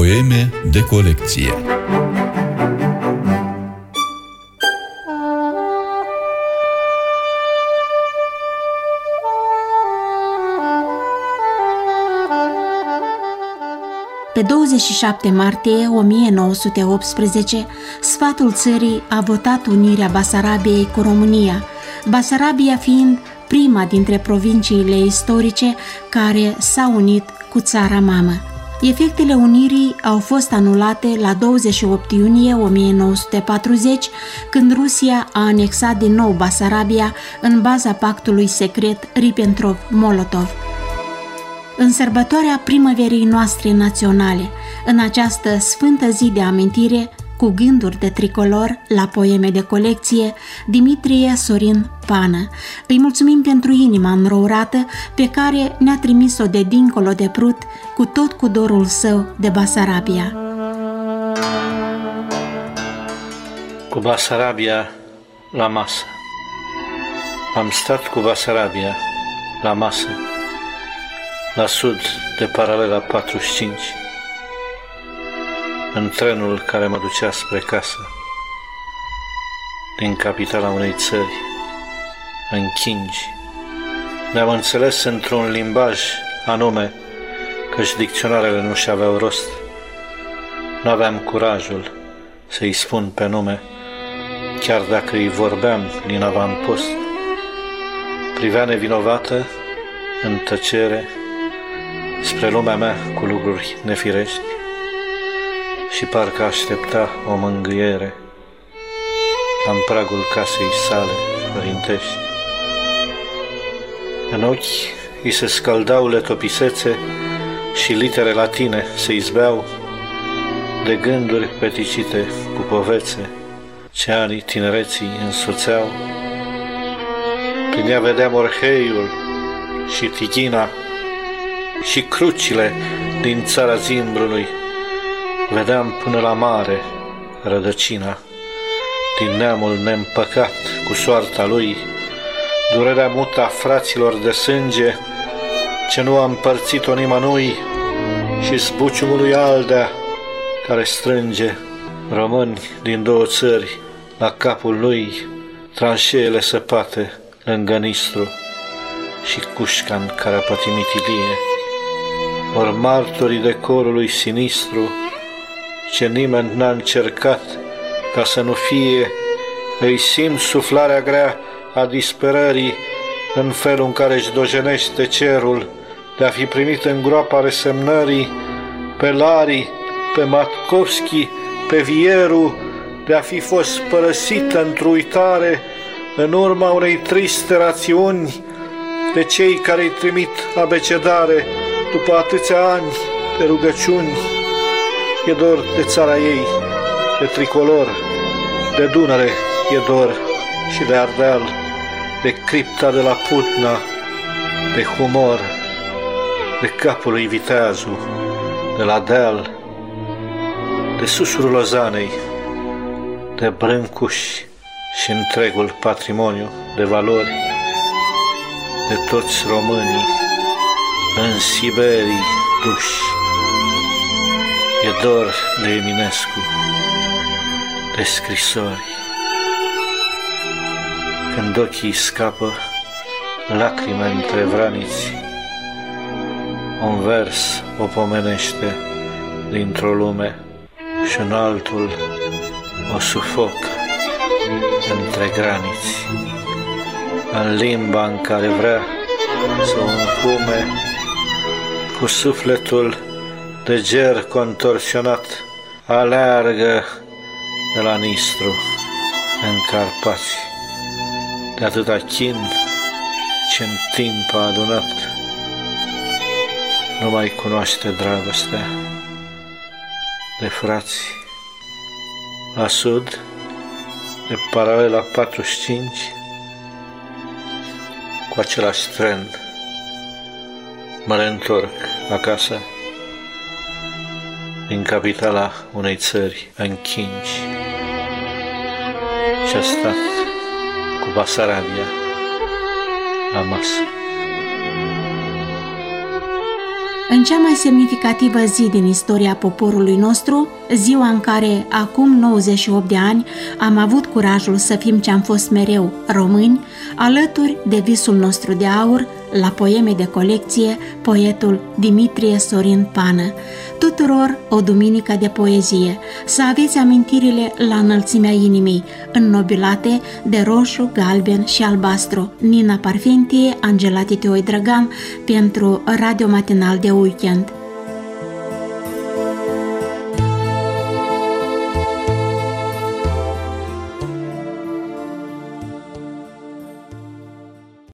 Poeme de colecție Pe 27 martie 1918, sfatul țării a votat unirea Basarabiei cu România, Basarabia fiind prima dintre provinciile istorice care s-a unit cu țara mamă. Efectele unirii au fost anulate la 28 iunie 1940, când Rusia a anexat din nou Basarabia în baza pactului secret Ribbentrop-Molotov. În sărbătoarea primăverii noastre naționale, în această sfântă zi de amintire, cu gânduri de tricolor la poeme de colecție, Dimitrie Sorin Pană. Îi mulțumim pentru inima înrourată pe care ne-a trimis-o de dincolo de Prut, cu tot cu dorul său de Basarabia. Cu Basarabia la masă. Am stat cu Basarabia la masă, la sud de paralela 45 în trenul care mă ducea spre casă, din capitala unei țări, în Chingi. Ne-am înțeles într-un limbaj anume, căci dicționarele nu și aveau rost. Nu aveam curajul să-i spun pe nume, chiar dacă îi vorbeam din avampost. Privea nevinovată, în tăcere, spre lumea mea cu lucruri nefirești și parcă aștepta o mângâiere în pragul casei sale părintești. În ochi îi se scăldau letopisețe și litere latine se izbeau de gânduri peticite cu povețe ce anii tinereții însuțeau. Prin ea vedeam orheiul și tighina și crucile din țara Zimbrului, Vedeam până la mare rădăcina, din neamul neîmpăcat cu soarta lui, durerea muta fraților de sânge, ce nu a împărțit-o nimănui, și zbuciumului Aldea, care strânge români din două țări la capul lui, tranșeele săpate lângă Nistru și Cușcan care a pătimit Ilie. Ori martorii de corului sinistru, ce nimeni n-a încercat ca să nu fie, îi simt suflarea grea a disperării în felul în care își dojenește cerul de a fi primit în groapa resemnării pe Lari, pe Matkovski, pe Vieru, de a fi fost părăsită într uitare în urma unei triste rațiuni de cei care îi trimit abecedare după atâția ani de rugăciuni. E dor de țara ei, de tricolor, de Dunăre e dor și de Ardeal, de cripta de la Putna, de humor, de capul lui Viteazu, de la deal, de susurul Lozanei, de Brâncuși și întregul patrimoniu de valori, de toți românii în Siberii duși. E dor de Eminescu, de scrisori. Când ochii scapă lacrime între vraniți, un vers o pomenește dintr-o lume și în altul o sufoc între graniți. În limba în care vrea să o încume cu sufletul de ger contorsionat, aleargă de la Nistru în Carpați, de atâta chin ce în timp a adunat, nu mai cunoaște dragostea de frați. La sud, de paralela 45, cu același tren, mă reîntorc acasă din capitala unei țări închingi și a stat cu Basarabia la masă. În cea mai semnificativă zi din istoria poporului nostru, ziua în care, acum 98 de ani, am avut curajul să fim ce am fost mereu, români, alături de visul nostru de aur, la poeme de colecție, poetul Dimitrie Sorin Pană. Tuturor o duminică de poezie, să aveți amintirile la înălțimea inimii, înnobilate de roșu, galben și albastru. Nina Parfentie, Angela Titeoi Drăgan, pentru Radio Matinal de Weekend.